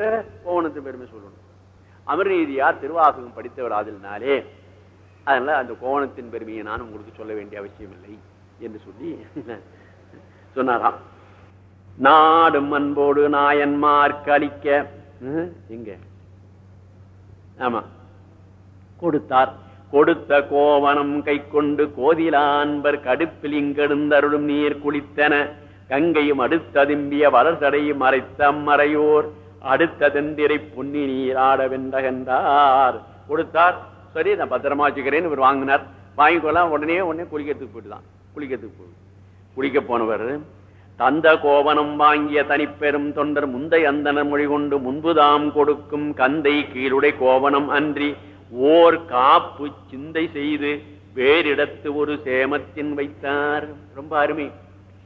கோவணத்து பெருமை சொல்லணும். அமர்நீதியா திருவாசகம் படித்தவர் ஆதலினாலே அதனால அந்த கோவணத்தின் பெருமையை நான் உங்களுக்கு சொல்ல வேண்டிய அவசியம் இல்லை என்று சொல்லி சொன்னாராம். நாடும் அன்போடு நாயன்மார் கழிக்க எங்க? ஆமா. கொடுத்தார். கொடுத்த கோவனம் கை கொண்டு கோதிலான்பர் கடுப்பில் இங்கெடுந்தருளும் நீர் குளித்தன. கங்கையும் அடுத்ததும்பிய வளர்தடையும் மறைத்த மறையோர் அடுத்த தெந்திரை பொன்னி நீராட வென்றகன்றார். கொடுத்தார். சரி நான் பத்திரமா வச்சுக்கிறேன்னு இவர் வாங்கினார். வாங்கிக்கொள்ளலாம். உடனே உடனே குளிக்கிறதுக்கு போயிட்டுதான். குளிக்கிறதுக்கு போய். குளிக்க போனவர் தந்த கோவனம் வாங்கிய தனிப்பெரும் தொண்டர் முந்தை அந்தன மொழி கொண்டு முன்புதாம் கொடுக்கும் கந்தை கீழுடை கோவனம் அன்றி ஓர் காப்பு சிந்தை செய்து வேறிடத்து ஒரு சேமத்தின் வைத்தார். ரொம்ப அருமை.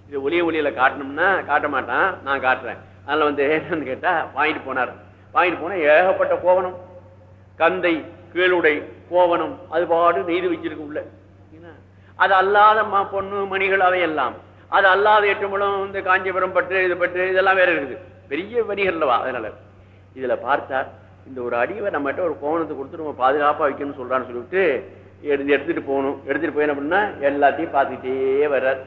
இது ஒளிய ஒளியில காட்டணும்னா காட்ட மாட்டான் நான் காட்டுறேன். அதுல வந்து என்னன்னு கேட்டா வாங்கிட்டு போனார். வாங்கிட்டு போனா ஏகப்பட்ட கோவனம் கந்தை கீழுடை கோவனம் அது பாடு நெய்து வச்சிருக்கு உள்ள. அது அல்லாத பொண்ணு மணிகள் அவையெல்லாம். அது அல்லாத எட்டு முழம் இந்த காஞ்சிபுரம் பற்று இது பற்று இதெல்லாம் வேற இருக்குது. பெரிய வணிகர்லவா அதனால. இதுல பார்த்தார் இந்த ஒரு அடிவை நம்மகிட்ட ஒரு கோவணத்தை கொடுத்து நம்ம பாதுகாப்பா வைக்கணும்னு சொல்றான்னு சொல்லிட்டு எடுத்து எடுத்துட்டு போகணும். எடுத்துட்டு போய் அப்படின்னா எல்லாத்தையும் பார்த்துக்கிட்டே வர்றார்.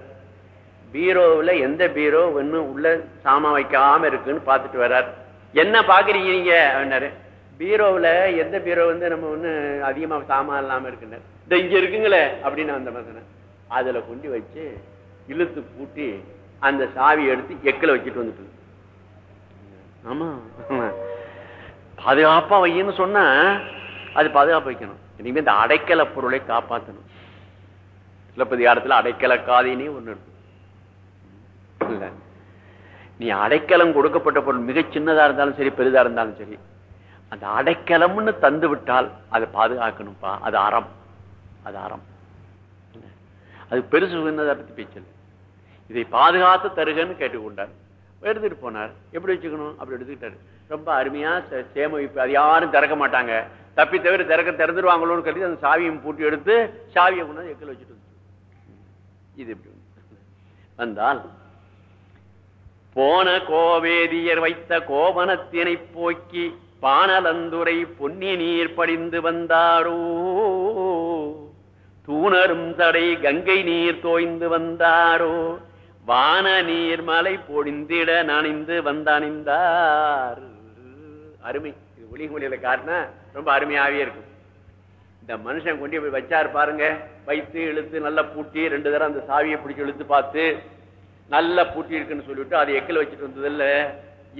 பீரோவில் எந்த பீரோ இன்னும் உள்ள சாமான் வைக்காம இருக்குன்னு பார்த்துட்டு வர்றார். என்ன பாக்குறீங்க நீங்க? அப்படின்னாரு. பீரோவில் எந்த பீரோ வந்து நம்ம ஒண்ணு அதிகமா சாமான் இல்லாம இருக்குன்னு? இந்த இங்கே இருக்குங்களே அப்படின்னு அந்த மகனை அதுல கொண்டு வச்சு இழுத்து பூட்டி அந்த சாவி எடுத்து எக்கில வச்சுட்டு வந்துட்டு ஆமா. பாதுகாப்பா வையன்னு சொன்னா அது பாதுகாப்பு வைக்கணும். இனிமே இந்த அடைக்கல பொருளை காப்பாற்றணும் சிலப்பதிகாரத்துல அடைக்கல காதினே ஒண்ணு இருக்கும் இல்ல நீ அடைக்கலம் கொடுக்கப்பட்ட பொருள் மிக சின்னதா இருந்தாலும் சரி பெரிதா இருந்தாலும் சரி அந்த அடைக்கலம்னு தந்து விட்டால் அதை பாதுகாக்கணும்ப்பா. அது அறம். அது அறம். அது பெருசு சின்னதா பத்தி பேச்சல் இதை பாதுகாத்து தருகன்னு கேட்டுக்கொண்டார். எடுத்துட்டு போனார். எப்படி வச்சுக்கணும்? அப்படி எடுத்துக்கிட்டாரு. ரொம்ப அருமையா சேமிப்பு அது யாரும் திறக்க மாட்டாங்க. தப்பி தவிர திறக்க திறந்துருவாங்களோன்னு கருதி அந்த சாவியும் பூட்டி எடுத்து சாவியை கொண்டாந்து எக்கில் வச்சுட்டு இது எப்படி வந்தால் போன கோவேதியர் வைத்த கோவனத்தினை போக்கி பானலந்துரை பொன்னி நீர் படிந்து வந்தாரோ? தூணரும் தடை கங்கை நீர் தோய்ந்து வந்தாரோ? வான நீர் மலை பொழிந்திட நனைந்து வந்தணிந்தார். அருமை. இது ஒளிமொழியில காட்டினா ரொம்ப அருமையாவே இருக்கும். இந்த மனுஷன் கொண்டு போய் வச்சாரு பாருங்க. வைத்து இழுத்து நல்லா பூட்டி ரெண்டு தடவை அந்த சாவியை பிடிச்சு இழுத்து பார்த்து நல்லா பூட்டி இருக்குன்னு சொல்லிவிட்டு அதை எக்கில் வச்சுட்டு வந்ததில்ல.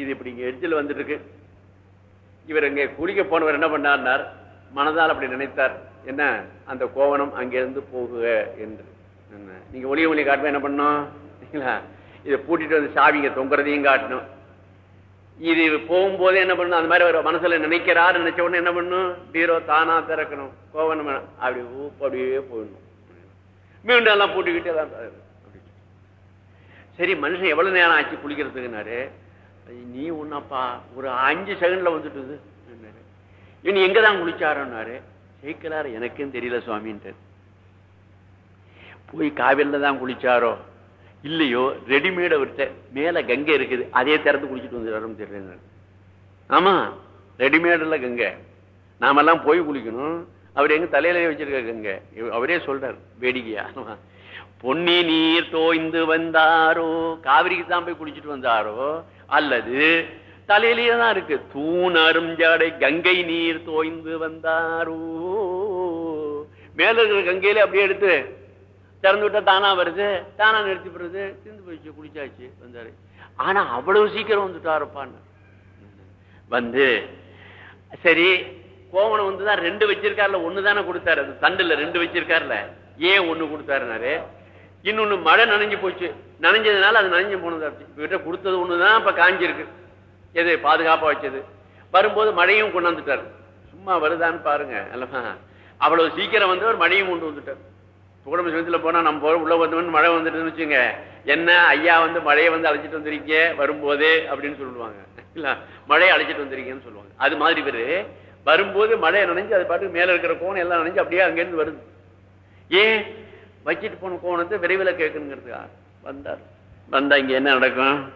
இது இப்படி இங்கே எட்ஜில் வந்துட்டு இருக்கு இவர் இங்கே குளிக்க போனவர் என்ன பண்ணார்னார்? மனதால் அப்படி நினைத்தார். என்ன? அந்த கோவணம் அங்கிருந்து போகுக என்று. என்ன? நீங்க ஒளிய ஒளி காட்டும்போது என்ன பண்ணணும்? இதை பூட்டிட்டு வந்து சாவிங்க தொங்குறதையும் காட்டணும். இது போகும்போதே என்ன பண்ணணும்? அந்த மாதிரி ஒரு மனசுல நினைக்கிறாரு நினைச்ச உடனே என்ன பண்ணணும்? டீரோ தானா திறக்கணும். கோவணம் அப்படி ஊப்பு அப்படியே போயிடணும். மீண்டும் எல்லாம் பூட்டிக்கிட்டே தான் சரி மனுஷன் எவ்வளவு நேரம் ஆச்சு குளிக்கிறதுக்குனாரு நீ ஒன்னப்பா ஒரு அஞ்சு செகண்ட்ல வந்துட்டுது. இனி இவன் குளிச்சாருன்னாரு? ஜெயிக்கலாரு எனக்கும் தெரியல சுவாமின்ட்டு. போய் காவிரில தான் குளிச்சாரோ? இல்லையோ ரெடிமேட் அவர்கிட்ட மேல கங்கை இருக்குது அதே திறந்து குளிச்சுட்டு வந்துடுறாருன்னு தெரியல ஆமா ரெடிமேடில் கங்கை. நாமெல்லாம் போய் குளிக்கணும். அவர் எங்க தலையில வச்சிருக்க கங்கை. அவரே சொல்றார் வேடிக்கையா? பொன்னி நீர் தோய்ந்து வந்தாரோ காவிரிக்கு தான் போய் குளிச்சுட்டு வந்தாரோ அல்லது தலையிலேயே தான் இருக்கு தூண் ஜடை கங்கை நீர் தோய்ந்து வந்தாரோ. மேல இருக்கிற கங்கையில அப்படியே எடுத்து திறந்து விட்டா தானா வருது தானா நிறுத்தி போடுறது திந்து போயிடுச்சு குளிச்சாச்சு வந்தாரு. ஆனா அவ்வளவு சீக்கிரம் வந்துட்டாருப்பான்னு. வந்து சரி கோவணம் வந்து தான் ரெண்டு வச்சிருக்காருல ஒண்ணு தானே கொடுத்தாரு அது தண்டுல ரெண்டு வச்சிருக்காருல. ஏன் ஒண்ணு கொடுத்தாருனாரு? இன்னொன்னு மழை நனைஞ்சு போச்சு. நனைஞ்சதுனால அது நனைஞ்சு போனது இவர்கிட்ட கொடுத்தது ஒண்ணுதான் இப்ப காஞ்சிருக்கு. எது பாதுகாப்பா வச்சது? வரும்போது மழையும் கொண்டு வந்துட்டார் சும்மா வருதான்னு பாருங்க அல்லமா அவ்வளவு சீக்கிரம் வந்து ஒரு மழையும் கொண்டு வந்துட்டார். குடும்ப சமயத்தில் போனா நம்ம உள்ள வந்தவன் மழை வந்துட்டுன்னு வச்சுங்க என்ன ஐயா வந்து மழையை வந்து அழைச்சிட்டு வந்திருக்கீங்க வரும்போது அப்படின்னு சொல்லுவாங்க. இல்ல மழையை அழைச்சிட்டு வந்திருக்கீங்கன்னு சொல்லுவாங்க. அது மாதிரி பேரு வரும்போது மழையை நனைஞ்சு அது பாட்டுக்கு மேல இருக்கிற கோணம் எல்லாம் நனைஞ்சு அப்படியே அங்கிருந்து வருது. ஏன்? வச்சிட்டு போன கோணத்தை விரைவில் கேட்கணுங்கிறதுக்கா வந்தார். வந்தா இங்க என்ன நடக்கும்?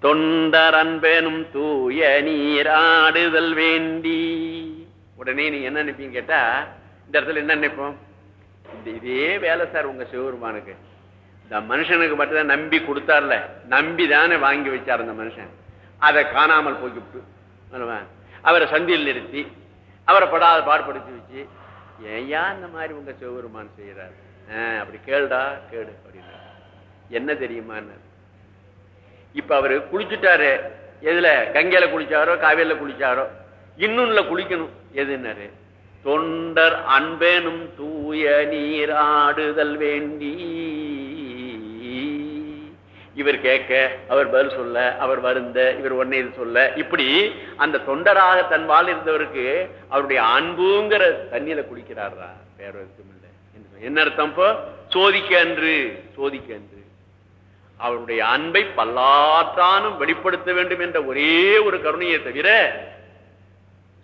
தொண்டர் அன்பெனும் தூய நீராடுதல் வேண்டி. உடனே நீ என்ன நினைப்பீங்க கேட்டா இந்த இடத்துல என்ன நினைப்போம்? இந்த இதே வேலை சார் உங்க சிவபெருமானுக்கு. இந்த மனுஷனுக்கு மட்டும்தான் நம்பி கொடுத்தார்ல. நம்பி தானே வாங்கி வச்சார் அந்த மனுஷன். அதை காணாமல் போய்விட்டு. அவரை சந்தியில் நிறுத்தி அவரை படாத பாடுபடுத்தி வச்சு ஏயா இந்த மாதிரி உங்க சிவபெருமான் செய்யறாரு ஆஹ், அப்படி கேளுடா கேடு அப்படின்னா என்ன தெரியுமா இப்ப அவரு குளிச்சுட்டாரு. எதுல? கங்கையில குளிச்சாரோ காவேரியில குளிச்சாரோ? இன்னும்ல குளிக்கணும். எதுன்னாரு? தொண்டர் அன்பேனும் தூய நீராடுதல் வேண்டி இவர் கேட்க அவர் பதில் சொல்ல அவர் வருந்த இவர் ஒன்னே இது சொல்ல. இப்படி அந்த தொண்டராக தன் வாழ் இருந்தவருக்கு அவருடைய அன்புங்கிற தண்ணியில குளிக்கிறாரா? வேற எதுவும் இல்லை. என்ன அர்த்தம் இப்போ? சோதிக்க அன்று சோதிக்க அன்று. அவருடைய அன்பை பல்லாற்றானும் வெளிப்படுத்த வேண்டும் என்ற ஒரே ஒரு கருணையை தவிர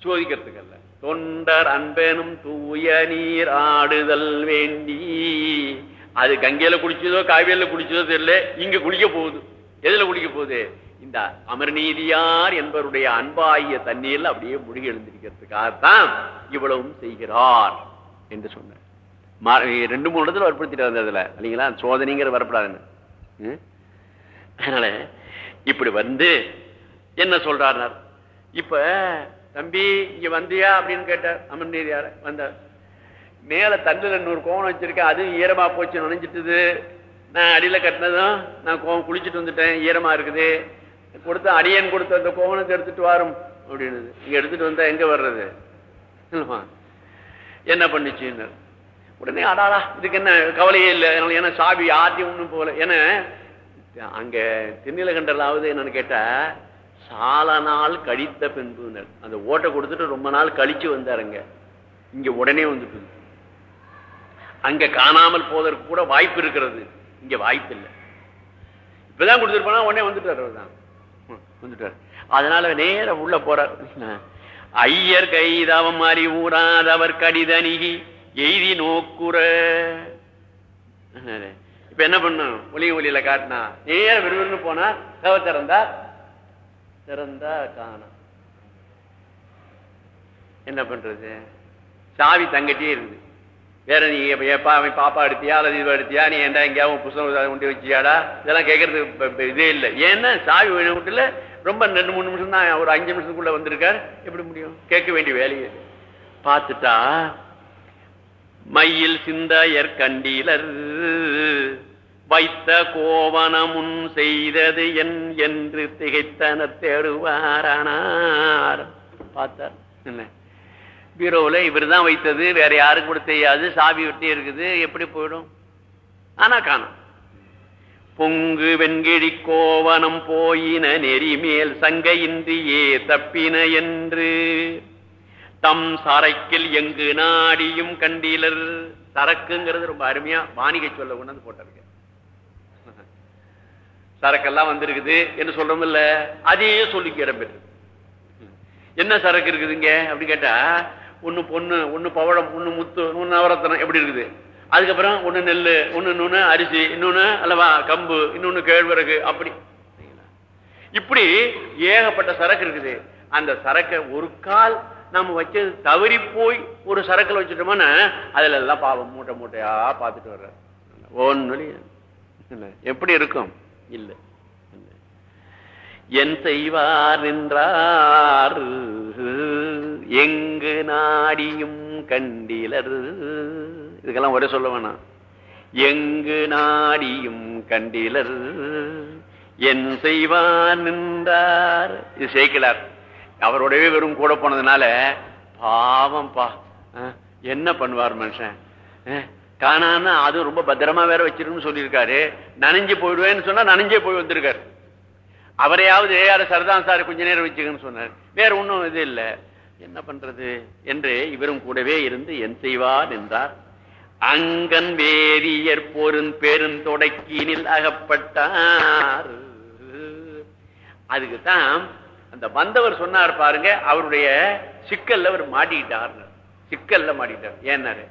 சோதிக்கிறதுக்கு அல்ல. தொண்டர் அன்பெனும் தூய நீர் ஆடுதல் வேண்டி அது கங்கையில குளிச்சதோ காவேரியில குளிச்சதோ தெரியல. இங்க குளிக்க போகுது. எதுல குளிக்க போகுது? இந்த அமர்நீதியார் என்பவருடைய அன்பாகிய தண்ணீர்ல அப்படியே முழுகி எழுந்திருக்கிறதுக்காகத்தான் இவ்வளவும் செய்கிறார் என்று சொன்னார். ரெண்டு மூணு இடத்துல வற்புறுத்திட்டு வந்ததுல இல்லைங்களா? சோதனைங்கிற வரப்படாதுன்னு. ம்? அதனால இப்படி வந்து என்ன சொல்றார் இப்ப தம்பி இங்க வந்தியா? அப்படின்னு கேட்டார். அமர்நீதியார் வந்தார். மேல தண்ணில நூறு கோவம் வச்சிருக்கேன் அதுவும் ஈரமா போச்சு நினைஞ்சிட்டுது. நான் அடியில கட்டினதும் நான் கோவம் குளிச்சுட்டு வந்துட்டேன் ஈரமா இருக்குது. கொடுத்த அடியன் கொடுத்த அந்த கோவனத்தை எடுத்துட்டு வரும் அப்படின்னு இங்க எடுத்துட்டு வந்தா எங்க வர்றது? என்ன பண்ணுச்சுன்னு. உடனே அடாடா இதுக்கு என்ன கவலையே இல்லை. ஏன்னா சாவி யார்ட்டையும் ஒண்ணும் போகல. ஏன்னா அங்க கண்டலாவது என்னன்னு கேட்டா சால நாள் கழித்த பின்புனர் அந்த ஓட்டை கொடுத்துட்டு ரொம்ப நாள் கழிச்சு வந்தாருங்க. இங்க உடனே வந்துட்டு அங்க காணாமல் போவதற்கு கூட வாய்ப்பு இருக்கிறது. இங்க வாய்ப்பு இல்லை. இப்பதான் கொடுத்துருப்பானா உடனே வந்துட்டார் அவர்தான் வந்துட்டார். அதனால நேர உள்ள போறார். ஐயர் கைதவம் அறிவுறாதவர் கடிதணிகி எய்தி நோக்குற. இப்ப என்ன பண்ணும் ஒளி ஒளியில காட்டினா. நேர விறுவிறுன்னு போனா கவ திறந்தா திறந்தா காணும். என்ன பண்றது? சாவி தங்கட்டியே இருக்குது. வேற நீ எப்பா அவன் பாப்பா எடுத்தியா அல்லது இது எடுத்தியா நீ என்ன எங்கேயாவது புத்தகம் கொண்டு வச்சியாடா? இதெல்லாம் கேட்கறது இதே இல்லை. ஏன்னா சாவி வீட்டுல ரொம்ப ரெண்டு மூணு நிமிஷம் தான் ஒரு அஞ்சு நிமிஷத்துக்குள்ள வந்திருக்காரு. எப்படி முடியும்? கேட்க வேண்டிய வேலையே பார்த்துட்டா மயில் சிந்தையர் கண்டீலர் வைத்த கோவனமுன் செய்தது என் என்று திகைத்தன தேடுவாரானார். பார்த்தார். என்ன? பீரோவில் இவர் தான் வைத்தது வேற யாருக்கும் கூட தெரியாது சாவி விட்டே இருக்குது எப்படி போயிடும்? ஆனா காணும். பொங்கு வெண்கிழி கோவனம் போயின நெறிமேல் சங்கையின்றியே தப்பின என்று. தம் சரக்கில் எங்கு நாடியும் கண்டீலர். சரக்குங்கிறது ரொம்ப அருமையா வாணிகை சொல்ல கொண்டாந்து போட்டிருக்கு சரக்கெல்லாம் வந்திருக்குது என்று சொல்றோம் இல்ல அதையே சொல்லிக்க இடம்பெற்று என்ன சரக்கு இருக்குதுங்க? அப்படின்னு கேட்டா ஒன்று பொண்ணு ஒன்று பவழம் ஒன்று முத்து ஒன்று நவரத்தனம் எப்படி இருக்குது? அதுக்கப்புறம் ஒன்று நெல் ஒன்று இன்னொன்னு அரிசி இன்னொன்னு அல்லவா கம்பு இன்னொன்னு கேழ்வரகு அப்படி. இப்படி ஏகப்பட்ட சரக்கு இருக்குது. அந்த சரக்கை ஒரு கால் நம்ம வச்சது தவறி போய் ஒரு சரக்கில் வச்சுட்டோம்னா அதுல எல்லாம் பாவம் மூட்டை மூட்டையா பார்த்துட்டு வர்ற ஒன்னு எப்படி இருக்கும்? இல்லை. என் செய்வார் நின்றார். எங்கு நாடியும் கண்டிலர். இதுக்கெல்லாம் ஒரே சொல்ல வேணாம். எங்கு நாடியும் கண்டிலர். என் செய்வார் நின்றார். இது சேர்க்கிறார் அவரோடவே வெறும் கூட போனதுனால பாவம் பா என்ன பண்ணுவார் மனுஷன்? காணான்னு அது ரொம்ப பத்திரமா வேற வச்சிருக்குன்னு சொல்லியிருக்காரு. நனைஞ்சு போயிடுவேன்னு சொன்னா நனைஞ்சே போய் வந்திருக்காரு. அவரையாவது யார சரதான் சார் கொஞ்ச நேரம் வச்சுக்கன்னு சொன்னார். வேற ஒன்றும் இது இல்லை. என்ன பண்றது? என்று இவரும் கூடவே இருந்து என் செய்வார் என்றார். அங்கன் வேதியர் பொருந் பெருந்தொடக்கினில் அகப்பட்டார். அதுக்குதான் அந்த வந்தவர் சொன்னார் பாருங்க அவருடைய சிக்கல்ல அவர் மாட்டிக்கிட்டார். சிக்கல்ல மாட்டிக்கிட்டார். ஏன்னாரு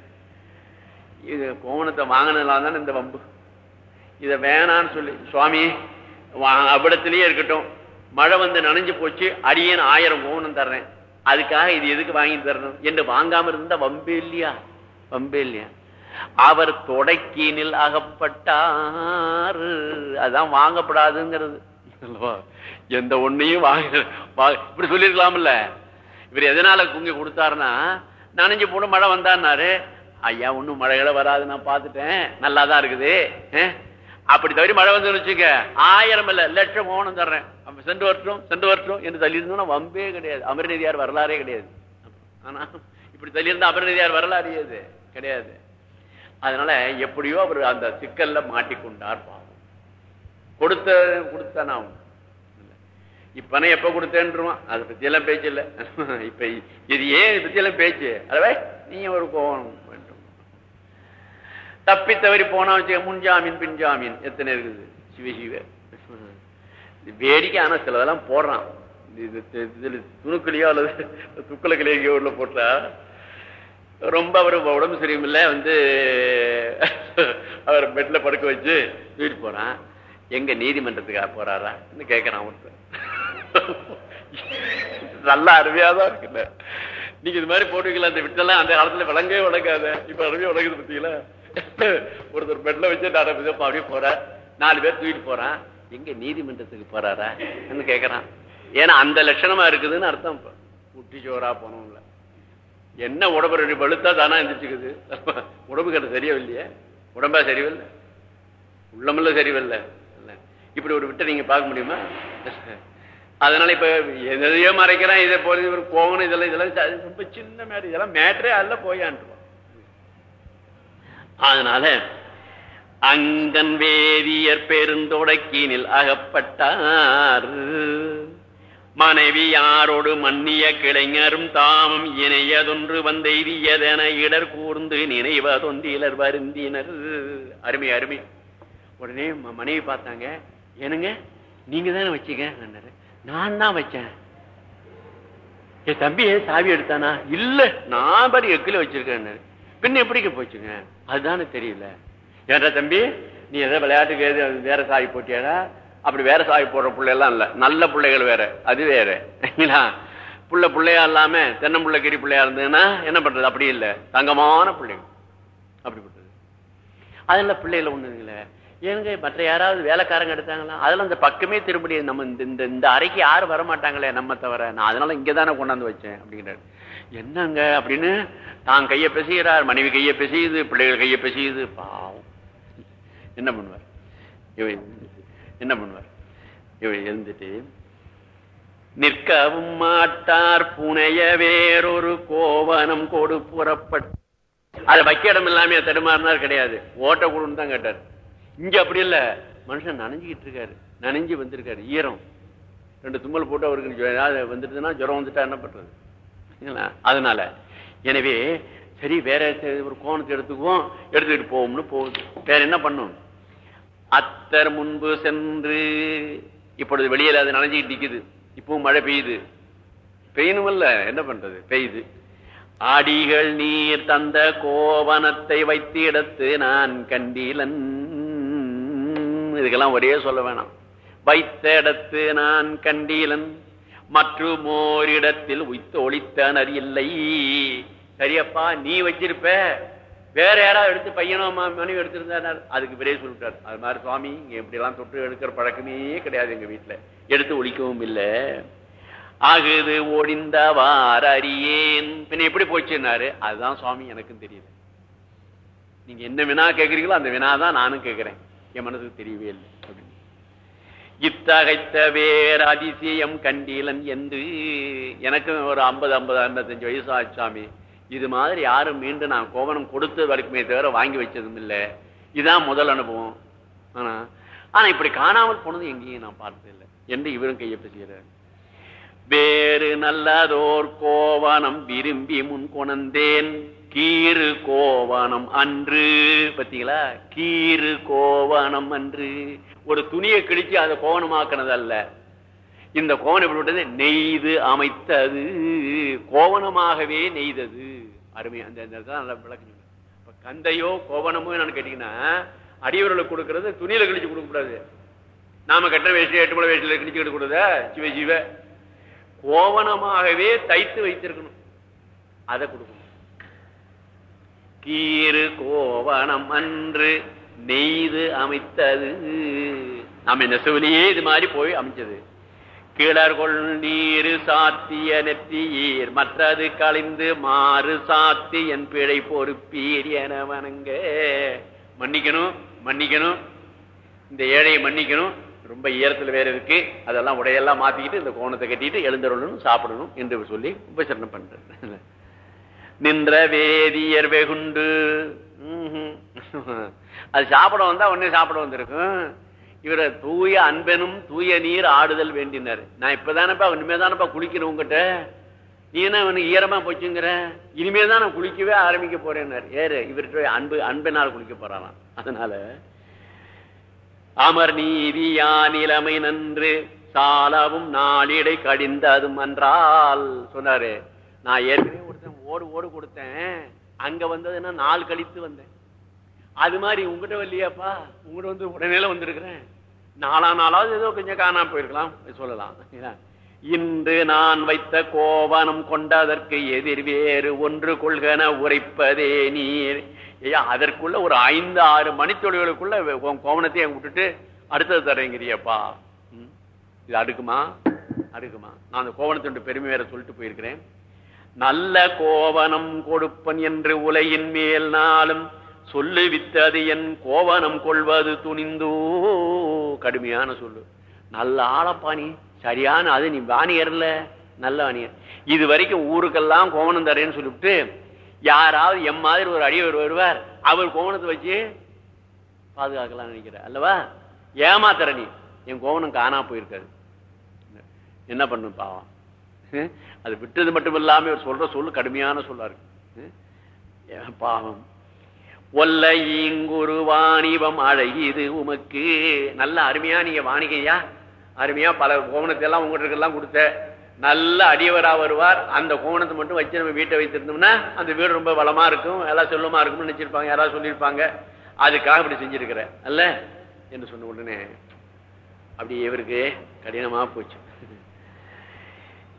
இது கோவணத்தை வாங்கினதுலாம் தானே இந்த வம்பு. இதை வேணான்னு சொல்லி சுவாமி அவ்விடத்திலேயே இருக்கட்டும். மழை வந்து நனைஞ்சு போச்சு அடியேன் ஆயிரம் கோவணம் தர்றேன். அதுக்காக இது எதுக்கு வாங்கி தரணும்? என்று வாங்காம இருந்தா வம்பே இல்லையா? வம்பே இல்லையா? அவர் தொடக்கீனில் அகப்பட்டார். அதான் வாங்கப்படாதுங்கிறது. எந்த ஒன்னையும் வாங்க வா- இப்படி சொல்லிருக்கலாம்ல இவர் எதனால குங்கி கொடுத்தாருன்னா நனைஞ்சு போன மழை வந்தாருனாரு ஐயா ஒன்னும் மழைகளை வராது நான் பார்த்துட்டேன். நல்லா தான் இருக்குது அப்படி தவிர மழை வந்து வச்சுக்க ஆயிரம் இல்ல லட்சம் ஓனம் தர்றேன். சென்று வரட்டும் சென்று வரட்டும் என்று தள்ளியிருந்தோம்னா வம்பே கிடையாது. அமர்நீதியார் வரலாறே கிடையாது. ஆனா இப்படி தள்ளியிருந்தா அமர்நீதியார் வரலாறு கிடையாது. அதனால எப்படியோ அவர் அந்த சிக்கல்ல மாட்டிக்கொண்டார் பாவம். கொடுத்த கொடுத்தானா இப்ப எப்ப கொடுத்தேன்றான் அதை பத்தி எல்லாம் பேச்சு இல்ல. இப்ப இது ஏன் இதை பத்தி எல்லாம் பேச்சு? அதுவே நீ ஒரு கோவம். தப்பி தவறி போனா வச்சு முன்ஜாமீன் பின்ஜாமீன் எத்தனை இருக்குது? சிவ சிவ. வேடிக்கை ஆனா சிலதெல்லாம் போடுறான். இது அல்லது துக்குல உள்ள போட்டா ரொம்ப அவர் உடம்பு சரியில்லை வந்து அவர் பெட்ல படுக்க வச்சு தூக்கிட்டு போறான். எங்க நீதிமன்றத்துக்காக போறாரா? கேட்கறான் ஒருத்தர் நல்லா அருமையா தான் இருக்குல்ல நீங்க இது மாதிரி போட்டுக்கலாம் அந்த விட்டெல்லாம் அந்த காலத்துல விளங்கவே விளங்காத. இப்ப அருமையா விளங்குது பத்தீங்களா ஒருத்தர் பெட்ல வச்சு அப்படியே போறார். நாலு பேர் தூக்கிட்டு போறான். எங்க நீதிமன்றத்துக்கு போறாரா? கேக்குறான். ஏன்னா அந்த லட்சணமா இருக்குதுன்னு அர்த்தம். குட்டி சோறா போனோம்ல. என்ன உடம்பு ரெண்டு பழுத்தா தானா எந்திரிச்சுக்குது? உடம்பு கட்ட சரியவில்லையே உடம்பா சரியில்லை. உள்ளமில்ல சரியில்லை. இப்படி ஒரு விட்ட நீங்க பார்க்க முடியுமா? அதனால இப்ப எதையோ மறைக்கிறான் இதை போல இவர் போகணும் இதெல்லாம் இதெல்லாம் ரொம்ப சின்ன மேட்டர் இதெல்லாம் மேட்டரே அல்ல போயான்ட்டுருவான் அதனால அங்கன் வேதியர் பெருந்தொடக்கீனில் அகப்பட்டார். மனைவி யாரோடு மன்னிய கிளைஞரும் தாமும் இணையதொன்று வந்தெய்தியதென இடர் கூர்ந்து நினைவதொன்றிலர் வருந்தினர். அருமை அருமை. உடனே ம- மனைவி பார்த்தாங்க ஏனுங்க நீங்க தானே வச்சீங்க நான் தான் வச்சேன். என் தம்பி சாவி எடுத்தானா? இல்ல நான் பாரு எக்கில வச்சிருக்கேன் பின்ன எப்படிக்க போச்சுங்க? அதுதானே தெரியல. ஏன்டா தம்பி நீ எதை விளையாட்டுக்கு எது வேற சாவி போட்டியாடா? அப்படி வேற சாய் போடுற பிள்ளை எல்லாம் இல்ல. நல்ல பிள்ளைகள் வேற. அது வேற. இல்லைங்களா? புள்ள பிள்ளையா இல்லாம தென்னம்புள்ள கிரி பிள்ளையா இருந்ததுன்னா என்ன பண்றது? அப்படி இல்லை. தங்கமான பிள்ளைங்க அப்படிப்பட்டது. அதெல்லாம் பிள்ளைகள ஒண்ணுங்களே ஏங்க மற்ற யாராவது வேலைக்காரங்க எடுத்தாங்களா அதெல்லாம் இந்த பக்கமே திரும்படி நம்ம இந்த இந்த இந்த அறைக்கு யாரும் வர மாட்டாங்களே நம்ம தவிர. நான் அதனால இங்கதானே கொண்டாந்து வச்சேன் அப்படிங்கிறாரு. என்னங்க அப்படின்னு தான் கைய பிசைகிறார் மனைவி கைய பிசையுது பிள்ளைகள் கைய பிசையுது. பாவம். என்ன பண்ணுவார்? இவன் என்ன பண்ணுவார்? இவை எழுந்துட்டு நிற்கவும் மாட்டார் புனைய வேறொரு கோவனம் கொடு புறப்பட்டு அது வைக்க இடம் இல்லாம தடுமாறினார் கிடையாது. ஓட்ட கொடுன்னு தான் கேட்டார். இங்க அப்படி இல்ல. மனுஷன் நனைஞ்சுக்கிட்டு இருக்காரு. நனைஞ்சு வந்திருக்காரு. ஈரம். ரெண்டு தும்மல் போட்டு அவருக்கு வந்துட்டுன்னா ஏதாவது ஜுரம் வந்துட்டா என்ன பண்றது? அதனால. எனவே சரி வேற ஒரு கோணத்தை எடுத்துக்குவோம் எடுத்துக்கிட்டு போவோம்னு போகுது. வேற என்ன பண்ணும்? அத்தர் முன்பு சென்று இப்பொழுது வெளியில அது நனைஞ்சிக்கிட்டு நிக்குது. இப்பவும் மழை பெய்யுது. பெய்யணுமல்ல என்ன பண்றது? பெய்யுது. அடிகள் நீர் தந்த கோவனத்தை வைத்து இடத்து நான் கண்டீலன். இதுக்கெல்லாம் ஒரே சொல்ல வேணாம். வைத்த இடத்து நான் கண்டீலன். மற்றும் ஓரிடத்தில் உய்த்து ஒளித்தனர் இல்லை. சரியப்பா நீ வச்சிருப்ப. வேற யாராவது எடுத்து பையனோ மனைவி எடுத்திருந்தார் அதுக்கு விரைவு சொல்லிட்டார். அது மாதிரி சுவாமி இங்க இப்படி எல்லாம் தொற்று எடுக்கிற பழக்கமே கிடையாது எங்க வீட்டுல எடுத்து ஒழிக்கவும் இல்லை. ஆகுது ஒடிந்தவார் அறியேன் பின்ன எப்படி போச்சுன்னாரு? அதுதான் சுவாமி எனக்கும் தெரியுது நீங்க என்ன வினா கேட்குறீங்களோ அந்த வினா தான் நானும் கேட்கிறேன் என் மனசுக்கு தெரியவே இல்லை. இத்தகைத்த வேற அதிசயம் கண்டீலன் என்று. எனக்கு ஒரு ஐம்பது ஐம்பது ஐம்பத்தஞ்சு வயசு ஆச்சாமி இது மாதிரி யாரும் மீண்டும் நான் கோவணம் கொடுத்தது வரைக்குமே தவிர வாங்கி வச்சதும் இல்லை. இதுதான் முதல் அனுபவம். ஆனா ஆனா இப்படி காணாமல் போனது எங்கேயும் நான் பார்த்தது இல்லை என்று இவரும் கையை பேசுகிறார் வேறு நல்லதோர் கோவணம் விரும்பி முன் கொணந்தேன் கீறு கோவணம் அன்று. பத்தீங்களா? கீறு கோவணம் அன்று. ஒரு துணியை கிழிச்சு அதை கோவனமாக்கினது அல்ல இந்த கோவனம் எப்படி விட்டது? நெய்து அமைத்தது. கோவணமாகவே நெய்தது. அருமை. அந்த நல்லா விளக்கம் இப்ப கந்தையோ கோவணமோ என்னன்னு கேட்டீங்கன்னா அடியவர்களுக்கு கொடுக்கறது துணியில கிழிச்சு கொடுக்க கூடாது நாம கட்ட வேஷ்டி எட்டு மலை வேஷ்டியில கிழிச்சு கொடுத சிவ சிவ. கோவணமாகவே தைத்து வைத்திருக்கணும். அதை கொடுக்கணும். கீறு கோவணம் அன்று நெய்து அமைத்தது. நாம நெசவுலயே இது மாதிரி போய் அமைச்சது கிளர்கொள் நீரு சாத்திய நெற்றியீர் மற்றது கழிந்து மாறு சாத்தி என் பிழை பொறுப்பீர் என வணங்க. மன்னிக்கணும் மன்னிக்கணும். இந்த ஏழையை மன்னிக்கணும். ரொம்ப ஈரத்தில் வேற இருக்கு. அதெல்லாம் உடையெல்லாம் மாத்திக்கிட்டு இந்த கோணத்தை கட்டிட்டு எழுந்தருளணும் சாப்பிடணும் என்று சொல்லி உபசரணம் பண்றேன். நின்ற வேதியர் வெகுண்டு. ம்ஹும். அது சாப்பிட வந்தா உடனே சாப்பிட வந்திருக்கும். இவரை தூய அன்பெனும் தூய நீர் ஆடுதல் வேண்டினார். நான் இப்பதானப்பா இனிமே தானப்பா குளிக்கிறேன் உங்ககிட்ட நீ என்ன இவனுக்கு ஈரமா போச்சுங்கிற? இனிமே தான் நான் குளிக்கவே ஆரம்பிக்க போறேன்னாரு. ஏறு இவர்கிட்ட அன்பு அன்பனால் குளிக்க போறாராம். அதனால அமர் நீதியா நிலைமை நன்று சாலவும் நாளிடை கடிந்ததும் என்றால் சொன்னாரு. நான் ஏற்கனவே ஒருத்தன் ஓடு ஓடு கொடுத்தேன். அங்க வந்ததுன்னா நாள் கழித்து வந்தேன். அது மாதிரி உங்ககிட்ட வரலையாப்பா? உங்ககிட்ட வந்து உடனே வந்திருக்கிறேன். நாலா நாளாவது ஏதோ கொஞ்சம் காணாம போயிருக்கலாம். சொல்லலாம். இன்று நான் வைத்த கோவனம் கொண்டதற்கு எதிர் வேறு ஒன்று கொள்கன உரைப்பதே நீர். ஐயா அதற்குள்ள ஒரு ஐந்து ஆறு மணித்தொழில்களுக்குள்ள உன் விட்டுட்டு அடுத்தது தரேங்கிறியப்பா. ம். இது அடுக்குமா? அடுக்குமா? நான் அந்த கோவணத்தினுடைய பெருமை வேற சொல்லிட்டு போயிருக்கிறேன். நல்ல கோவனம் கொடுப்பன் என்று உலையின் மேல் நாளும் சொல்லு வித்தது என் கோவனம் கொள்வது துணிந்தோ. கடுமையான சொல்லு. நல்ல ஆளப்பாணி சரியான அது நீ வாணியர்ல. நல்ல வாணியர். இது வரைக்கும் ஊருக்கெல்லாம் கோவணம் தரேன்னு சொல்லிவிட்டு யாராவது எம் மாதிரி ஒரு அடியவர் வருவார் அவர் கோவணத்தை வச்சு பாதுகாக்கலாம் நினைக்கிற. அல்லவா? ஏமாத்தர நீ. என் கோவணம் காணா போயிருக்காரு என்ன பண்ணு பாவம். அது விட்டது மட்டும் இல்லாம இவர் சொல்ற சொல்லு கடுமையான சொல்லா இருக்கு. ஏன் பாவம். ஒல்ல ஈங்குரு வாணிபம் அழகிது உமக்கு. நல்ல அருமையா நீங்க வாணிகையா? அருமையா பல கோவணத்தை எல்லாம் உங்ககிட்ட எல்லாம் கொடுத்த. நல்ல அடியவரா வருவார். அந்த கோவணத்தை மட்டும் வச்சு நம்ம வீட்டை வைத்திருந்தோம்னா அந்த வீடு ரொம்ப வளமா இருக்கும். எல்லாம் செல்வமா இருக்கும்னு நினைச்சிருப்பாங்க. யாராவது சொல்லியிருப்பாங்க. அதுக்காக இப்படி செஞ்சிருக்கிற. அல்ல? என்று சொன்ன உடனே அப்படி இவருக்கு கடினமா போச்சு.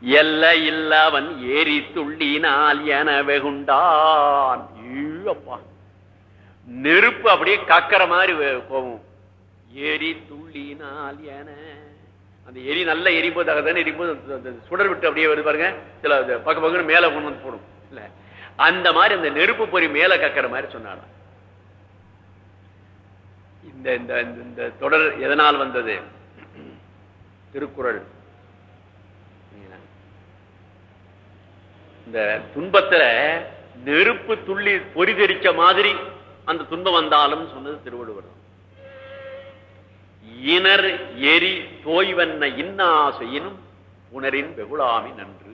எல்ல இல்லவன் ஏறி துள்ளினால் என வெகுண்டான். ஐயோப்பா நெருப்பு அப்படியே கக்கற மாதிரி போகும். எரி துள்ளினால் என. அந்த எரி நல்ல எரிம்போது தானே எரிம்போது சுடர் விட்டு அப்படியே வருது பாருங்க. சில பக்க பக்கம் மேல கொண்டு வந்து போடும். இல்ல. அந்த மாதிரி அந்த நெருப்பு பொறி மேல கக்கற மாதிரி சொன்னாராம். இந்த இந்த இந்த- இந்த தொடர் எதனால் வந்தது? திருக்குறள். இந்த துன்பத்துல நெருப்பு துள்ளி பொறி தெரிச்ச மாதிரி அந்த துன்பம் வந்தாலும் சொன்னது திருவள்ளுவர் இனர் எரி தோய்வன்ன இன்னாசையினும் உணரின் வெகுளாமி நன்று.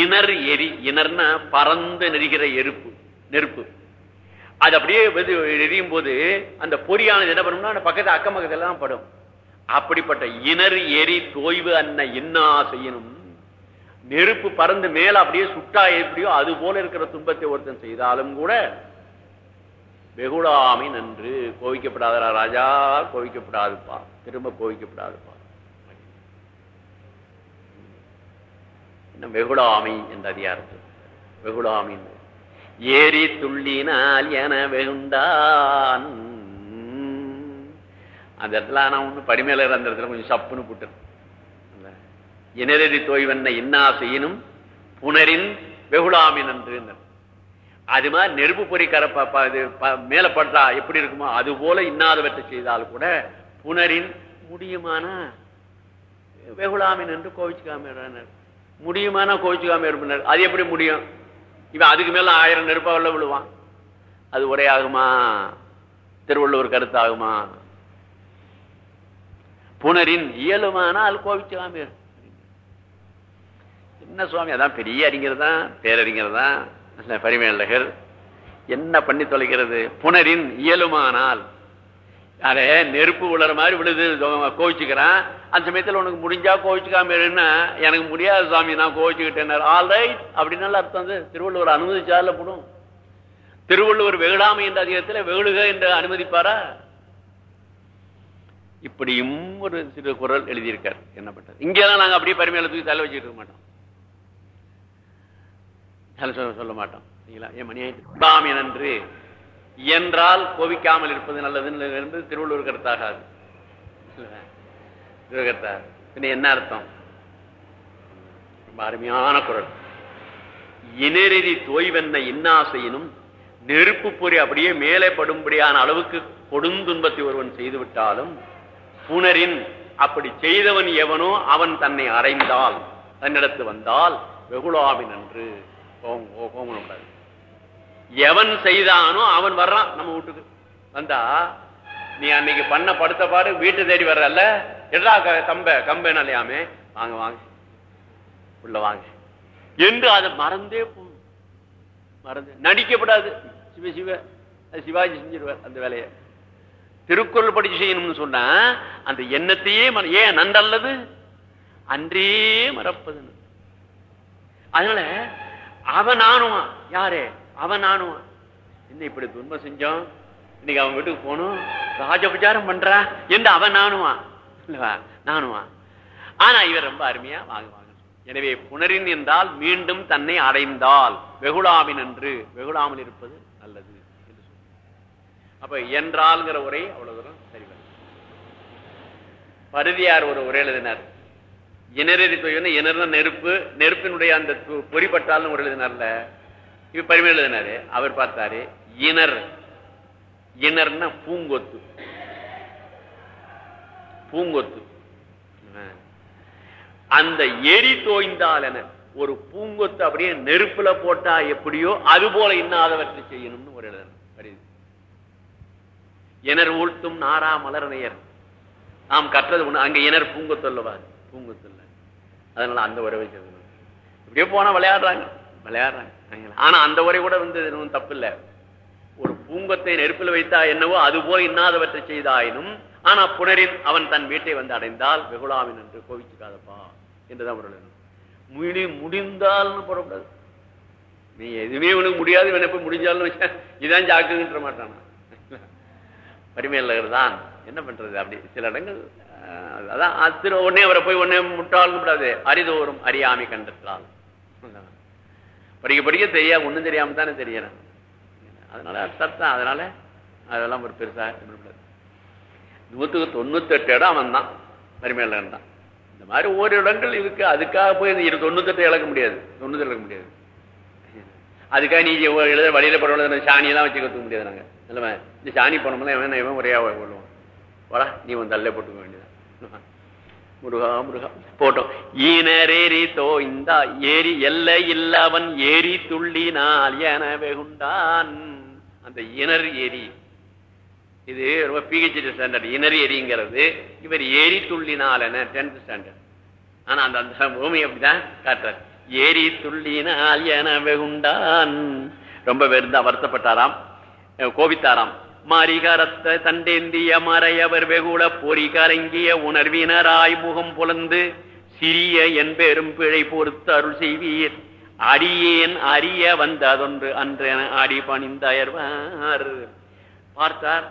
இனர் எரி இனர்னா பறந்து நெறிகிற எருப்பு நெருப்பு. அது அப்படியே எரியும் போது அந்த பொறியானது என்ன பண்ணும்னா அந்த பக்கத்து அக்கம் பக்கத்துல தான் படும். அப்படிப்பட்ட இனர் எரி தோய்வு அன்ன இன்னா செய்யணும் நெருப்பு பறந்து மேல அப்படியே சுட்டா எப்படியோ அது போல இருக்கிற துன்பத்தை ஒருத்தன் செய்தாலும் கூட வெகுடாமை நன்று கோவிக்கப்படாதரா ராஜா கோவிக்கப்படாதுப்பா. திரும்ப கோவிக்கப்படாதுப்பா. வெகுடாமை என்ற அதிகாரத்தில்? வெகுடாமை ஏறி துள்ளினால் என வெகுண்டான். அந்த இடத்துல நான் ஒண்ணு படிமேல இருந்த இடத்துல கொஞ்சம் சப்புன்னு போட்டு இனரடி தோய்வன்ன இன்னா செய்யினும் புனரின் வெகுளாமின் என்று அது மாதிரி நெருப்பு பொறி கரப்ப இது மேல எப்படி இருக்குமோ அது போல இன்னாதவற்றை செய்தால் கூட புனரின் முடியுமானா வெகுளாமின் என்று கோவிச்சுக்காம முடியுமானா கோவிச்சுக்காம இருப்பினர் அது எப்படி முடியும்? இவன் அதுக்கு மேல ஆயிரம் நெருப்பா வெள்ள விழுவான். அது உரையாகுமா திருவள்ளுவர் கருத்தாகுமா? புனரின் இயலுமானால் கோவிச்சுக்காம என்ன சுவாமி அதான் பெரிய அறிஞர் தான் பேரறிஞர் தான் இல்ல, பரிமேலகர். என்ன பண்ணி தொலைக்கிறது புனரின் இயலுமானால். அதே நெருப்பு விழுற மாதிரி விழுது கோவிச்சுக்கிறான். அந்த சமயத்துல உனக்கு முடிஞ்சா கோவிச்சுக்காம எனக்கு முடியாது சாமி நான் கோவிச்சுக்கிட்டேன் ஆல் ரைட் அப்படின்னால அர்த்தம் வந்து திருவள்ளுவர் அனுமதிச்சால போடும். திருவள்ளுவர் வெகுடாமை என்ற அதிகத்துல வெகுழுக என்று அனுமதிப்பாரா? இப்படியும் ஒரு சிறு குரல் எழுதியிருக்கார் என்ன பண்றது இங்கெல்லாம் நாங்க அப்படியே பரிமையில தூக்கி தலை வச்சுட்டு இருக்க மாட்டோம். சொல்ல சொல்ல மாட்டோம். சரிங்களா? என் மணி பாமி நன்று. என்றால் கோபிக்காமல் இருப்பது நல்லதுன்னு என்பது திருவள்ளுவர் கருத்தாகாது பின்ன என்ன அர்த்தம்? ரொம்ப அருமையான குரல். இனரெறி தோய்வென்ன இன்னாசையினும் நெருப்பு பொறி அப்படியே மேலே படும்படியான அளவுக்கு கொடுந்துன்பத்தை ஒருவன் செய்து விட்டாலும் புனரின் அப்படி செய்தவன் எவனோ அவன் தன்னை அடைந்தால் தன்னிடத்து வந்தால் வெகுளாவின் என்று கோமனப்படாது எவன் செய்தானோ அவன் வர்றான் நம்ம வீட்டுக்கு. வந்தா நீ அன்னைக்கு பண்ண படுத்த பாடு வீட்டு தேடி வர்றல்ல எடா கம்ப கம்பேன இல்லையாமே? வாங்க வாங்க. உள்ள வாங்க. என்று அதை மறந்தே போகும் மறந்து நடிக்கப்படாது. சிவ சிவ சிவாஜி செஞ்சிருவார் அந்த வேலையை. திருக்குறள் படிச்சு செய்யணும்னு சொன்னா அந்த எண்ணத்தையே ஏன் நன்றல்லது அன்றே மறப்பது அதனால அவன் ஆணுவான் யாரு? அவன் ஆணுவான் என்ன இப்படி துன்பம் செஞ்சோம்? இன்னைக்கு அவன் வீட்டுக்கு போகணும். ராஜபுஜாரம் பண்றா? என்று அவன் நானுவான் இல்லவா? நானுவான் ஆனா இவர் ரொம்ப அருமையா வாங்குவாங்க எனவே புனரின் என்றால் மீண்டும் தன்னை அடைந்தால் வெகுளாமின் என்று வெகுளாமல் இருப்பது நல்லது என்று சொல்லி அப்ப என்றால்ங்கிற உரை அவ்வளவு தூரம் சரி பருதியார் ஒரு உரை எழுதினார். இனரெறி தொய்வு இணர்ன நெருப்பு நெருப்பினுடைய அந்த பொறிப்பட்டாலும் ஒரு எழுதினார்ல இப்ப பரிமையில் எழுதினாரு. அவர் பார்த்தாரு இனர். இணர்ன பூங்கொத்து. பூங்கொத்து. அந்த எரி தோய்ந்தால் என ஒரு பூங்கொத்து அப்படியே நெருப்புல போட்டா எப்படியோ அது போல இன்னாதவற்றை செய்யணும்னு ஒரு எழுதணும் இணர் ஊழ்த்தும் நாரா மலர்நெயர் நாம் கற்றது ஒண்ணு அங்க இணர் பூங்கொத்து அல்லவா? பூங்கொத்து அதனால அந்த உறவை சொல்லணும் இப்படியே போனா விளையாடுறாங்க. விளையாடுறாங்க. ஆனா அந்த உரை கூட வந்து எதுவும் தப்பு இல்லை. ஒரு பூங்கத்தை நெருப்பில் வைத்தா என்னவோ அது போல இன்னாதவற்றை செய்தாயினும் ஆனா புனரின் அவன் தன் வீட்டை வந்து அடைந்தால் வெகுலாவின் என்று கோவிச்சுக்காதப்பா என்றுதான் ஒரு முடி முடிந்தால்னு போடக்கூடாது. நீ எதுவுமே உனக்கு முடியாது வினப்பு முடிஞ்சாலும் இதான் ஜாக்குன்ற மாட்டானா? பரிமையில் தான் என்ன பண்றது? அப்படி சில இடங்கள் அதான் அத்திர உடனே அவரை போய் உடனே முட்டாள் கூடாது அரிதோறும் அறியாமை கண்டிருக்கலாம். படிக்க படிக்க தெரியாது ஒண்ணும் தெரியாம தானே தெரியறேன் அதனால சத்தம் அதனால அதெல்லாம் ஒரு பெருசா நூத்துக்கு தொண்ணூத்தி எட்டு இடம் அவன் தான் வறுமையில தான் இந்த மாதிரி ஒரு இடங்கள் இருக்கு. அதுக்காக போய் இந்த தொண்ணூத்தெட்டு இழக்க முடியாது. தொண்ணூத்தி இழக்க முடியாது. அதுக்காக நீ எழுத வழியில படம் சாணி எல்லாம் வச்சு கத்துக்க முடியாது நாங்க. இல்ல இந்த சாணி போனோம்னா இவன் இவன் ஒரே கொள்ளுவோம் வரா நீ வந்து தள்ள போட்டுக்க வேண்டியது முருகா முருகா. போட்டோம். ஈனரேரி தோய்ந்தா ஏரி எல்லை இல்லவன் ஏரி துள்ளினால் என வெகுண்டான். அந்த இணர் ஏரி இது ரொம்ப பிஹெச்டி ஸ்டாண்டர்ட் இனர் ஏரிங்கிறது இவர் ஏரி துள்ளினால் என டென்த் ஸ்டாண்டர்ட் ஆனா அந்த அந்த பூமி அப்படிதான் காட்டுறார். ஏரி துள்ளினால் என வெகுண்டான். ரொம்ப வெறுந்தா வருத்தப்பட்டாராம். கோபித்தாராம். மரிகரத்த தண்டேந்திய மறையவர் வெகுள பொறி கலங்கிய உணர்வினராய் முகம் புலந்து சிறிய என் பெரும் பிழை பொறுத்து அருள் செய்வீர். அடியேன் அறிய வந்ததொன்று அன்றென அடி பணிந்தயர்வார். பார்த்தார்.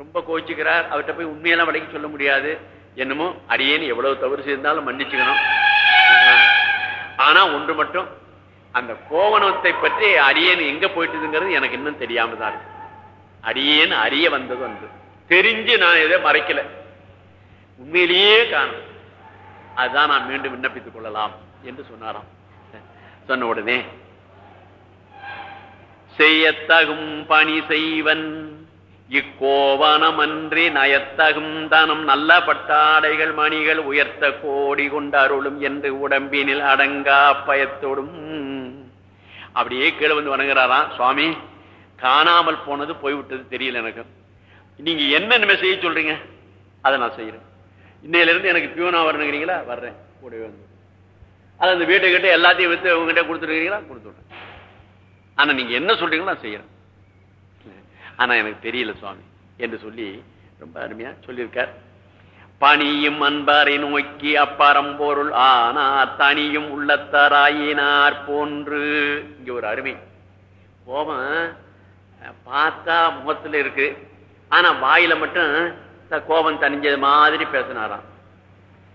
ரொம்ப கோச்சுக்கிறார். அவர்கிட்ட போய் உண்மையெல்லாம் விலைக்கு சொல்ல முடியாது. என்னமோ அடியேன் எவ்வளவு தவறு செய்தாலும் மன்னிச்சுக்கணும். ஆனா ஒன்று மட்டும் அந்த கோவணத்தை பற்றி அடியேன் எங்க போயிட்டுங்கிறது எனக்கு இன்னும் தெரியாம தான் இருக்கு. அடியேன்னு அறிய வந்தது வந்து. தெரிஞ்சு நான் எதை மறைக்கல. உண்மையிலேயே காணும். அதுதான் நான் மீண்டும் விண்ணப்பித்துக் கொள்ளலாம் என்று சொன்னாராம். சொன்ன உடனே செய்யத்தகும் பணி செய்வன் இக்கோவனமன்றி நயத்தகும் தனம் நல்ல பட்டாடைகள் மணிகள் உயர்த்த கோடி கொண்டு அருளும் என்று உடம்பினில் அடங்கா பயத்தோடும். அப்படியே கீழே வந்து வணங்குறாராம். சுவாமி காணாமல் போனது போய்விட்டது தெரியல எனக்கு. நீங்க என்ன செய்ய சொல்றீங்க? அதை நான் செய்யறேன் இன்னையில இருந்து எனக்கு பியூனா வரணுங்கிறீங்களா? வர்றேன். கூடவே வந்து. அதை அந்த வீட்டை கிட்ட எல்லாத்தையும் வித்து உங்ககிட்ட கொடுத்துருக்கீங்களா கொடுத்துட்றேன். ஆனா நீங்க என்ன சொல்றீங்களோ நான் செய்யறேன் ஆனா எனக்கு தெரியல சுவாமி என்று சொல்லி ரொம்ப அருமையா சொல்லியிருக்கார். பணியும் அன்பாரை நோக்கி அப்பாரம் பொருள் ஆனா தனியும் உள்ளத்தராயினார் போன்று. இங்க ஒரு அருமை. கோபம் பார்த்தா முகத்துல இருக்கு. ஆனா வாயில மட்டும் கோபம் தனிஞ்சது மாதிரி பேசினாராம்.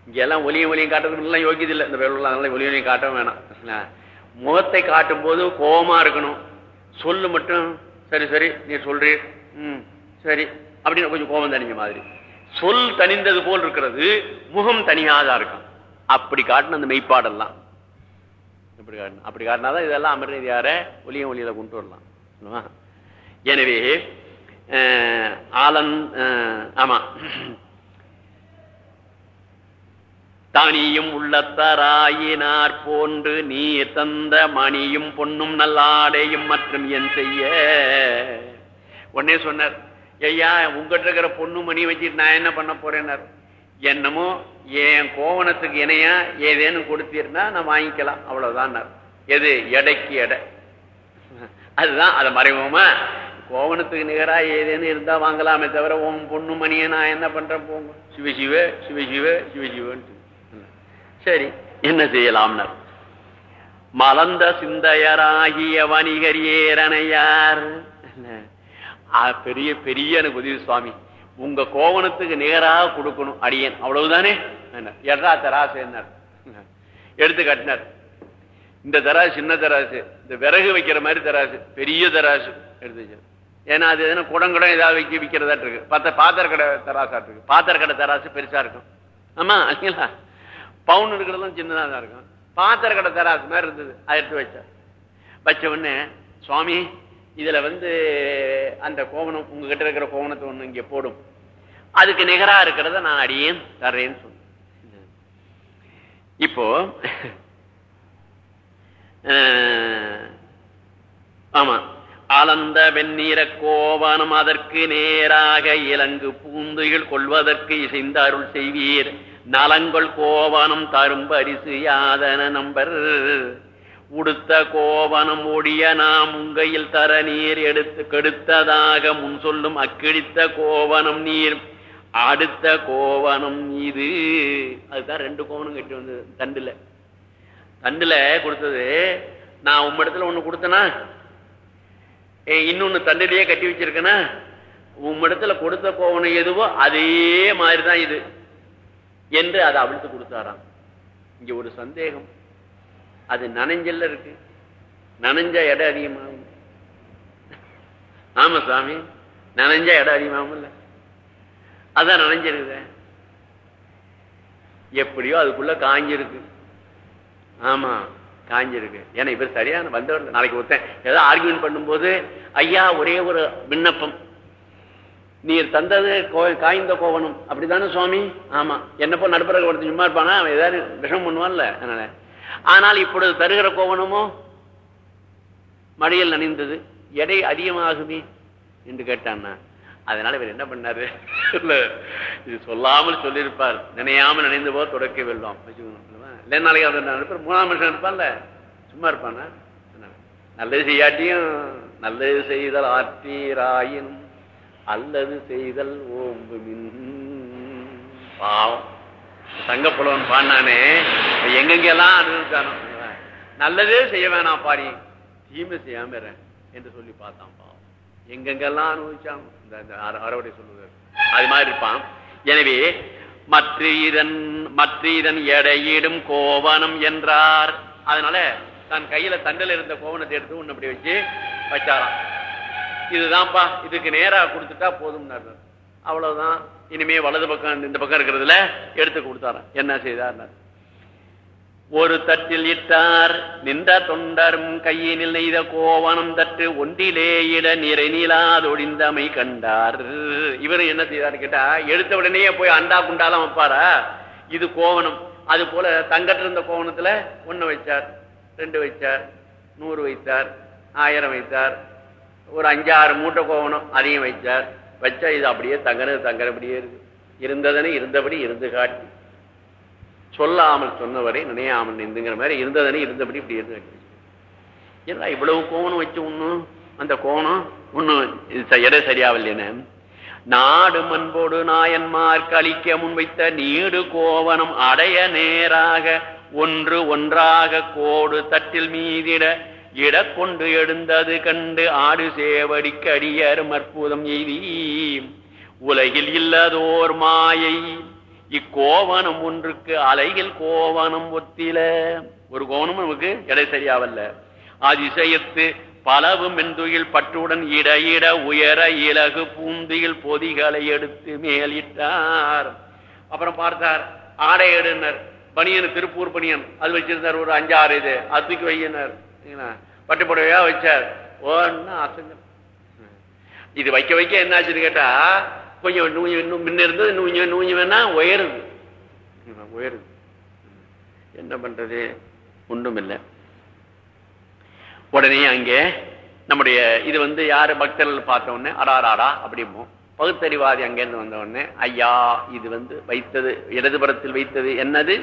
இங்க எல்லாம் ஒலியும் ஒலியும் காட்டுறதுக்கு எல்லாம் யோகியது இல்லை. இந்த வேலூர்ல அதனால ஒலியும் ஒலியும் காட்டவும் வேணாம். முகத்தை காட்டும் போது கோபமா இருக்கணும். சொல்லு மட்டும். சரி சரி நீ சொல்றீர் ம் சரி. அப்படின்னு கொஞ்சம் கோபம் தனிஞ்ச மாதிரி. சொல் தனிந்தது போல் இருக்கிறது. முகம் தனியாதா இருக்கும். அப்படி காட்டின அந்த மெய்ப்பாடெல்லாம். இப்படி காட்டணும் அப்படி காட்டினாதான் இதெல்லாம் அமர்நீதியார ஒலியும் ஒலியில கொண்டு வரலாம். அல்லவா? எனவே ஆலன் ஆமா. தனியும் உள்ளத்தராயினார் போன்று நீ தந்த மணியும் பொன்னும் நல்லாடையும் மற்றும் என் செய்ய. உடனே சொன்னார் ஐயா உங்ககிட்ட இருக்கிற பொண்ணு மணி வச்சுட்டு நான் என்ன பண்ண போறேன்னார். என்னமோ என் கோவணத்துக்கு இணையா ஏதேனும் கொடுத்தீர்னா நான் வாங்கிக்கலாம் அவ்வளவுதான் எது? எடைக்கு எடை. அதுதான் அதை மறைவோமா கோவணத்துக்கு நிகரா ஏதேனும் இருந்தா வாங்கலாமே தவிர உன் பொண்ணு மணியை நான் என்ன பண்றேன்? போங்க. சிவ சிவ சிவ சிவ சிவ சிவன்ட்டு. சரி என்ன செய்யலாம்னார்? மலர்ந்த சிந்தையராகிய வணிகர் ஆ, பெரிய பெரிய எனக்கு உதவி சுவாமி. உங்க கோவணத்துக்கு நிகராக கொடுக்கணும் அடியேன். அவ்வளவுதானே? எட்ரா தராசு என்னார். எடுத்து காட்டினார். இந்த தராசு சின்ன தராசு. இந்த விறகு வைக்கிற மாதிரி தராசு. பெரிய தராசு. எடுத்து ஏன்னா அது எதுனா குடங்குடம் ஏதாவது வைக்க விற்கிறதா இருக்கு பத்த பாத்திர கடை தராசா இருக்கு பாத்திர கடை தராசு பெருசா இருக்கும். ஆமா இல்லைங்களா? பவுன் இருக்கிறதும் சின்னதாக தான் இருக்கும். பாத்திர கடை தராசு மாதிரி இருந்தது. அதை எடுத்து வச்சார் வச்ச உடனே சுவாமி இதுல வந்து அந்த கோவணம் உங்ககிட்ட இருக்கிற கோவணத்தை ஒண்ணு இங்க போடும். அதுக்கு நிகரா இருக்கிறத நான் அடியேன் தர்றேன்னு சொன்னேன். இப்போ ஆமா. அலந்த வெந்நீர கோவனம் அதற்கு நேராக இலங்கு பூந்துகள் கொள்வதற்கு இசைந்த அருள் செய்வீர். நலங்கள் கோவனம் தரும் பரிசு யாதன நம்பர். உடுத்த கோவனம் ஒடிய நாம் உங்கையில் தர நீர் எடுத்து கெடுத்ததாக முன் சொல்லும் அக்கிழித்த கோவனம் நீர். அடுத்த கோவனம் இது. அதுதான் ரெண்டு கோவனம் கட்டி வந்தது. தண்டுல. தண்டுல கொடுத்தது. நான் உம்மிடத்துல ஒண்ணு கொடுத்தனா? இன்னொன்னு தண்டிலேயே கட்டி வச்சிருக்கேனா? உம்மிடத்துல கொடுத்த கோவணம் எதுவோ அதே மாதிரிதான் இது. என்று அதை அவிழ்த்து கொடுத்தாராம். இங்க ஒரு சந்தேகம். அது நனைஞ்சல்ல இருக்கு. நனைஞ்சா இடம் அதிகமாகும். ஆமா சாமி நனைஞ்சா இடம் அதிகமாகும்ல. அதான் நனைஞ்சிருக்குது. எப்படியோ அதுக்குள்ள காஞ்சிருக்கு. ஆமா. காஞ்சிருக்கு. ஏன்னா இவர் சரியான வந்தவர் நாளைக்கு ஒருத்தன் ஏதோ ஆர்கியூமெண்ட் பண்ணும்போது ஐயா ஒரே ஒரு விண்ணப்பம். நீர் தந்தது கோ- காய்ந்த கோவணம். அப்படித்தானே சுவாமி? ஆமா. என்னப்போ நடுப்புற ஒருத்தன் சும்மா இருப்பானா? அவன் ஏதாவது விஷம் பண்ணுவான்ல. அதனால. ஆனால் இப்பொழுது தருகிற கோவணமோ? மழையில் நனைந்தது. எடை அதிகமாகுமே? என்று கேட்டான்னா அதனால இவர் என்ன பண்ணாரு? இது சொல்லாமல் சொல்லியிருப்பார். நினையாமல் நினைந்து போது தொடக்க வெல்லும். இல்லை நாளைக்கு அவர் நினைப்பார் மூணாம் மனுஷன் இருப்பான்ல சும்மா இருப்பானா? நல்லது செய்யாட்டியும் நல்லது செய்தல் ஆற்றீராயின் அல்லது செய்தல் ஓம்பு மின் பாவம். தங்கப்புலவன் பாடினானே எங்கெங்கெல்லாம் அனுபவிச்சானோ நல்லதே செய்ய வேணாம் பாடி. தீமை செய்யாம என்று சொல்லி பார்த்தான் பாவம். எங்கெங்கெல்லாம் அனுபவிச்சான் இந்த அறவடை சொல்லுவார். அது மாதிரி இருப்பான். எனவே மற்ற இதன் எடையிடும் கோவனம் என்றார். அதனால தன் கையில தண்டல் இருந்த கோவணத்தை எடுத்து ஒண்ணு அப்படி வச்சு வச்சாராம். இதுதான்ப்பா இதுக்கு நேரா கொடுத்துட்டா போதும் அவ்வளவுதான். இனிமே வலது பக்கம் இந்த பக்கம் இருக்கிறதுல எடுத்து கொடுத்தாராம். என்ன செய்தார் ஒரு தட்டில் இட்டார். நின்ற தொண்டரும் கையினில் நெய்த கோவனம் தட்டு ஒன்றிலே இட நிறை நீளாதொழிந்தமை கண்டார். இவர் என்ன செய்தார் கேட்டா எடுத்த உடனே போய் அண்டா குண்டாலாம் வைப்பாரா? இது கோவனம் அது போல தங்கட்டு இருந்த கோவணத்துல ஒன்னு வைச்சார் ரெண்டு வைச்சார் நூறு வைத்தார் ஆயிரம் வைத்தார். ஒரு அஞ்சாறு மூட்டை கோவணம் அதையும் வைச்சார். வச்சா இது அப்படியே தங்கனது தங்கனபடியே இருக்கு. இருந்ததனை இருந்தபடி இருந்து காட்டி. சொல்லாமல் சொன்னவரை நினையாமல் நின்றுங்கிற மாதிரி இருந்ததனே இருந்தபடி இப்படி இருந்து என்ன இவ்வளவு கோணம் வச்சு ஒண்ணும் அந்த கோணம் ஒண்ணும் இது எடை சரியாவில்லைன்னு நாடு மண்போடு நாயன்மார்க்கு அளிக்க முன்வைத்த நீடு கோவனம் அடைய நேராக ஒன்று ஒன்றாக கோடு தட்டில் மீதிட இட கொண்டு எழுந்தது கண்டு ஆடு சேவடிக்கு அடியர் அற்புதம் எய்தி உலகில் இல்லதோர் மாயை இக்கோவனம் ஒன்றுக்கு அலைகள் கோவனம் ஒத்தில. ஒரு கோவனம் நமக்கு எடை சரியாவல்ல. அதிசயத்து பலவு மென்துயில் பற்றுடன் இட இட உயர இலகு பூந்தியில் பொதிகளை எடுத்து மேலிட்டார். அப்புறம் பார்த்தார் ஆடை எடுனர். பணியன் திருப்பூர் பணியன் அது வச்சிருந்தார் ஒரு அஞ்சாறு இது. அதுக்கு வையினர். பட்டு வச்சார். ஒன்னு அசங்க இது வைக்க வைக்க என்னாச்சுன்னு கேட்டா கொஞ்சம் நூஞ்சு இன்னும் முன்ன இருந்தது நூஞ்சு நூஞ்சு வேணா உயருது. உயருது. என்ன பண்றது? ஒன்றும் இல்லை உடனே அங்கே நம்முடைய இது வந்து யாரு பக்தர்கள் பார்த்த உடனே அடாராடா அப்படிம்போம் பகுத்தறிவாதி அங்கேருந்து வந்த உடனே ஐயா இது வந்து வைத்தது இடதுபுறத்தில் வைத்தது என்னது?